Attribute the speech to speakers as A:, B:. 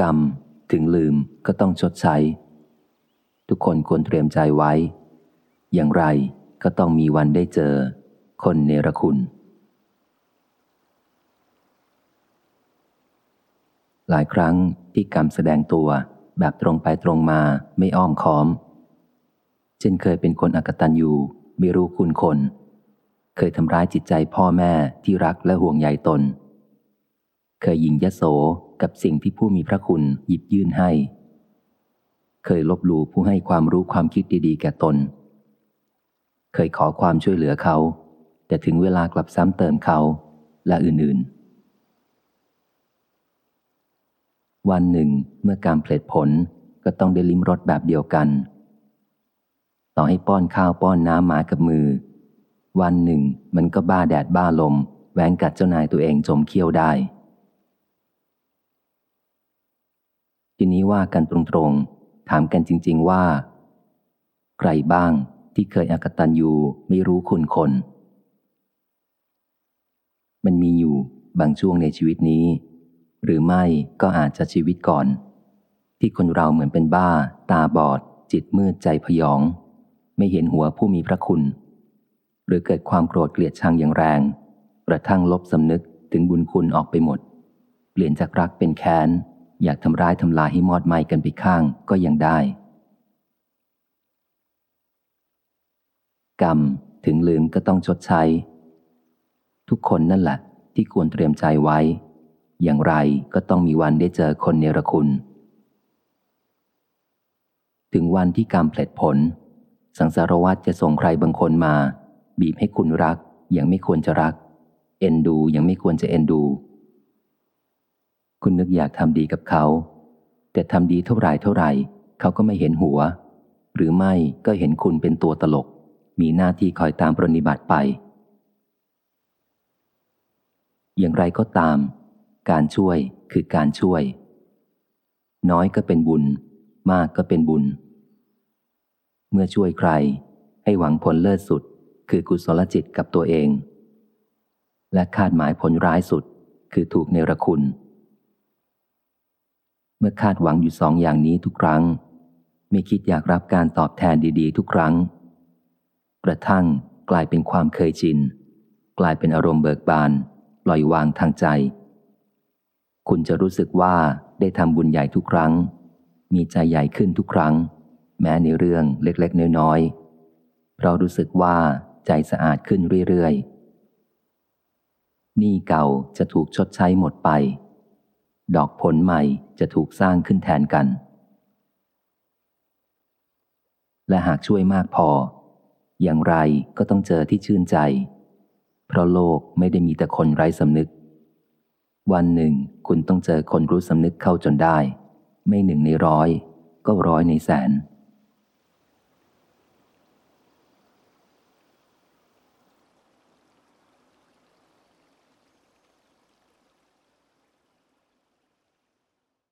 A: กรรมถึงลืมก็ต้องชดใช้ ทุกคนควรเตรียมใจไว้ อย่างไรก็ต้องมีวันได้เจอ คนเนรคุณ หลายครั้งที่กรรมแสดงตัวแบบตรงไปตรงมาไม่อ้อมค้อม เช่นเคยเป็นคนอกตันอยู่ไม่รู้คุณคน เคยทำร้ายจิตใจพ่อแม่ที่รักและห่วงใยตน เคยยิงยโสกับสิ่งที่ผู้มีพระคุณหยิบยื่นให้ เคยลบหลู่ผู้ให้ความรู้ความคิดดีๆ แก่ตน เคยขอความช่วยเหลือเขา แต่ถึงเวลากลับซ้ำเติมเขาและอื่นๆ วันหนึ่งเมื่อการเพลิดผลก็ต้องได้ลิ้มรสแบบเดียวกัน ต่อให้ป้อนข้าวป้อนน้ำหมากับมือ วันหนึ่งมันก็บ้าแดดบ้าลมแหวงกัดเจ้านายตัวเองจมเคี้ยวได้ ทีนี้ว่ากันตรงๆ ถามกันจริง ๆว่า ใครบ้างที่เคยอกตันยูไม่รู้คุณคน มันมีอยู่บางช่วงในชีวิตนี้ หรือไม่ก็อาจจะชีวิตก่อน ที่คนเราเหมือนเป็นบ้า ตาบอด จิตมืดใจพยอง ไม่เห็นหัวผู้มีพระคุณ หรือเกิดความโกรธเกลียดชังอย่างแรงกระทั่งลบสำนึกถึงบุญคุณออกไปหมด เปลี่ยนจากรักเป็นแค้น อยากทำร้ายทำลายให้มอดไหม้กันไปข้างก็ยังได้ กรรมถึงลืมก็ต้องชดใช้ ทุกคนนั่นแหละ ที่ควรเตรียมใจไว้ อย่างไรก็ต้องมีวันได้เจอคนเนรคุณ ถึงวันที่กรรมเพลิดผล สังสารวัตรจะส่งใครบางคนมา บีบให้คุณรัก อย่างไม่ควรจะรัก เอ็นดูยังไม่ควรจะเอ็นดู คุณนึกอยากทำดีกับเขา แต่ทำดีเท่าไรเท่าไรเขาก็ไม่เห็นหัว หรือไม่ก็เห็นคุณเป็นตัวตลก มีหน้าที่คอยตามปรนิบัติไป อย่างไรก็ตาม การช่วยคือการช่วย น้อยก็เป็นบุญ มากก็เป็นบุญ เมื่อช่วยใคร ให้หวังผลเลิศสุด คือกุศลจิตกับตัวเอง และคาดหมายผลร้ายสุด คือถูกเนรคุณ มื่อคาดหวังอยู่สองอย่างนี้ทุกครั้ง ไม่คิดอยากรับการตอบแทนดีๆ ทุกครั้ง กระทั่งกลายเป็นความเคยชิน กลายเป็นอารมณ์เบิกบานปล่อยวางทางใจ คุณจะรู้สึกว่าได้ทำบุญใหญ่ทุกครั้ง มีใจใหญ่ขึ้นทุกครั้ง แม้ในเรื่องเล็กๆ น้อยๆ เพราะรู้สึกว่าใจสะอาดขึ้นเรื่อยๆหนี้เก่าจะถูกชดใช้หมดไป ดอกผลใหม่จะถูกสร้างขึ้นแทนกัน และหากช่วยมากพอ อย่างไรก็ต้องเจอที่ชื่นใจ เพราะโลกไม่ได้มีแต่คนไร้สำนึก วันหนึ่งคุณต้องเจอคนรู้สำนึกเข้าจนได้ ไม่หนึ่งในร้อย ก็ร้อยในแสน